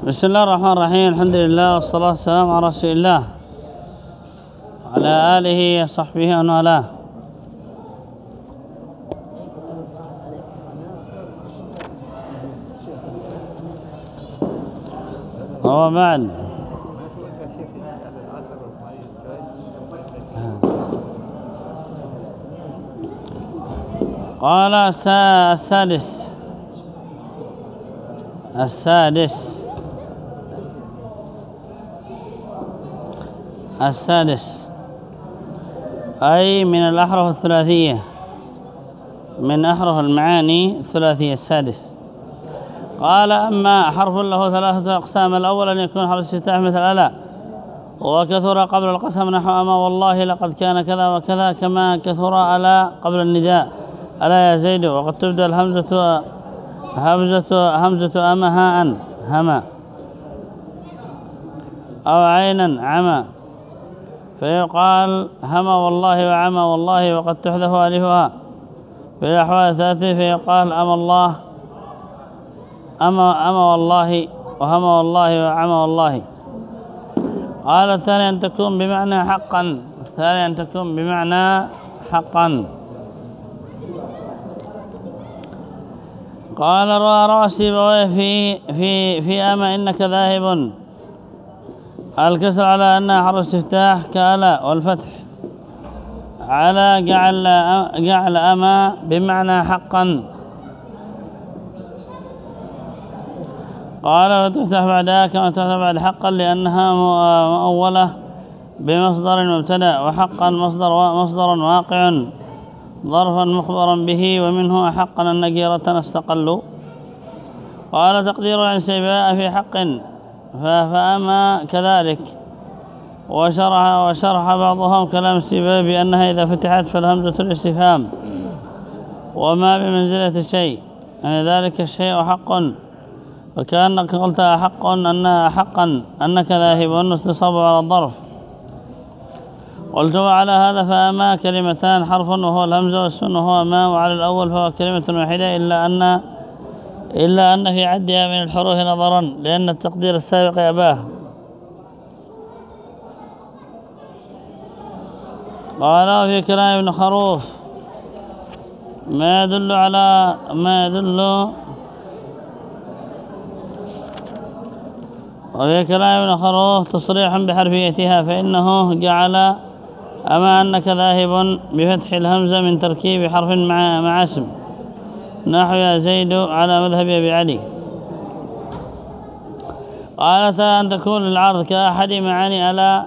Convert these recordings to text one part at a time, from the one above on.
بسم الله الرحمن الرحيم. الحمد لله والصلاة والسلام على رسول الله. وعلى آله وصحبه ومن والاه. بعد قال السادس. السادس. السادس. أي من الأحرف الثلاثية. من أحرف المعاني الثلاثية السادس. قال أما حرف له ثلاثة أقسام الأول أن يكون حرف استفتاح مثل ألا. وكثر قبل القسم نحو أما والله لقد كان كذا وكذا كما كثر ألا قبل النداء. ألا يا زيد وقد تبدأ الهمزة همزة همزة أما هاء هما. أو عينا عمى فيقال هما والله وعمى والله وقد تحذف ألفها في الأحوال الثلاثة فيقال أما الله أما, أما والله وهما والله وعمى والله. قال الثاني أن تكون بمعنى حقا. الثاني أن تكون بمعنى حقا. قال راسي بويه في في في أما إنك ذاهب. الكسر على أنها حرف استفتاح كألا والفتح. على جعل جعل أما بمعنى حقا. قال وتفتح بعدها كما تفتح بعد حقا لأنها مؤولة بمصدر مبتدأ وحقا مصدر مصدر واقع. ظرفا مخبرا به ومنه حقا النكيرة استقل قال تقدير عن سيباء في حق. فأما كذلك وشرح وشرح بعضهم كلام السباء بأنها إذا فتحت فالهمزة الاستفهام وما بمنزلة الشيء يعني ذلك الشيء حق. وكأنك قلت حق أن حقا أنك ذاهب واستصاب على الظرف. قلت وعلى هذا فأما كلمتان حرف وهو الهمزة والسن وهو ما وعلى الأول فهو كلمة واحدة إلا أن إلا أن في عدها من الحروف نظرا لأن التقدير السابق أباه. قال في كلام ابن خروف ما يدل على ما يدل. وفي كلام ابن خروف تصريح بحرفيتها فإنه جعل أما أنك ذاهب بفتح الهمزة من تركيب حرف مع, مع اسم. نحو يا زيد على مذهب أبي علي. قالت أن تكون العرض كأحد معاني ألا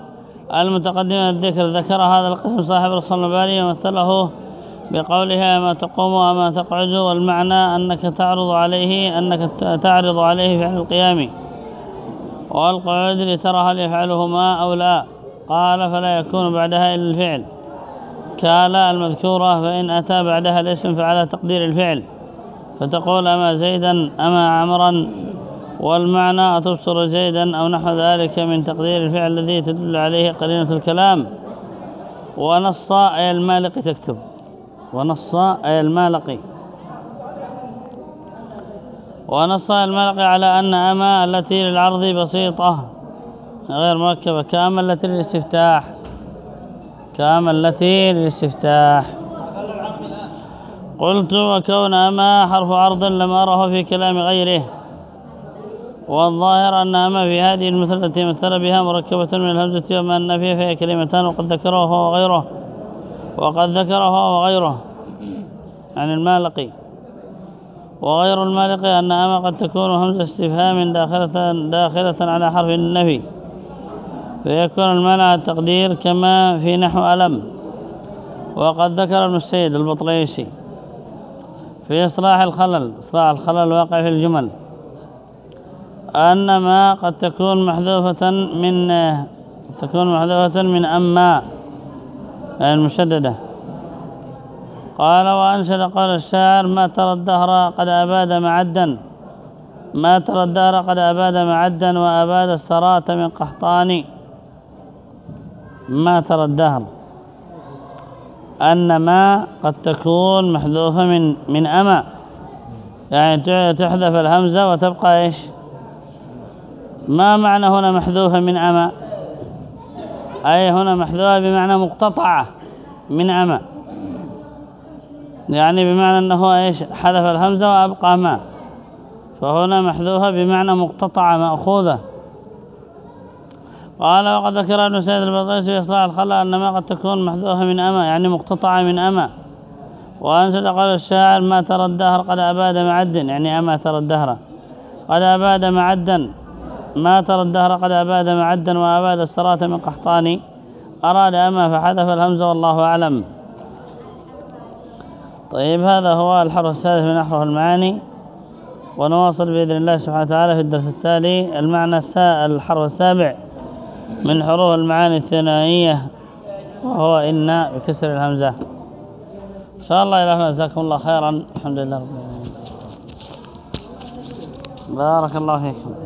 المتقدمة الذكر؟ ذكر هذا القسم صاحب رسول الباري ومثله بقولها ما تقوم وما تقعد والمعنى أنك تعرض عليه أنك تعرض عليه فعل القيام والقعود لترى هل يفعله ما أو لا؟ قال فلا يكون بعدها إلا الفعل. كالا المذكورة فإن أتى بعدها الاسم فعلى تقدير الفعل. فتقول أما زيدا أما عمرا والمعنى أتبصر زيدا أو نحو ذلك من تقدير الفعل الذي تدل عليه قرينة الكلام ونص أي المالق تكتب. ونص أي المالق ونص المالق على أن أما التي للعرض بسيطة غير مركبة كأما التي للاستفتاح. كأما التي للاستفتاح. قلت وكون أما حرف عرض لم أره في كلام غيره والظاهر أن أما في هذه المثل التي مثل بها مركبة من الهمزة وما النفي فهي كلمتان وقد ذكره هو وغيره وقد ذكره هو وغيره عن المالقي. وغير المالقي أن أما قد تكون همزة استفهام داخلة, داخلة على حرف النفي فيكون المعنى التقدير كما في نحو ألم. وقد ذكر ابن السيد البطليسي في إصلاح الخلل إصلاح الخلل الواقع في الجمل. أن ما قد تكون محذوفة من تكون محذوفة من أما المشددة قال وأنشد قال الشاعر ما ترى الدهر قد أباد معدا ما ترى الدهر قد أباد معدا وأباد السرات من قحطان. ما ترى الدهر؟ أن ما قد تكون محذوفة من من أما يعني تحذف الهمزة وتبقى إيش؟ ما معنى هنا محذوفة من أما أي هنا محذوفة بمعنى مقتطعة من أما يعني بمعنى أنه إيش؟ حذف الهمزة وأبقى ما. فهنا محذوفة بمعنى مقتطعة مأخوذة. قال وقد ذكر ابن سيد البطيس في إصلاح الخلاء أن ما قد تكون محذوفة من أما يعني مقتطعة من أما وأنشد قال الشاعر ما ترى الدهر قد أباد معد يعني أما ترى الدهر قد أباد معدا ما ترى الدهر قد أباد معدا وأباد السراة من قحطاني أراد أما فحذف الهمزة والله أعلم. طيب هذا هو الحرف السادس من أحرف المعاني. ونواصل بإذن الله سبحانه وتعالى في الدرس التالي. المعنى الحرف السابع. من حروف المعاني الثنائية وهو إن بكسر الهمزة. إن شاء الله إلهنا جزاكم الله خيرا. الحمد لله رب العالمين. بارك الله فيكم.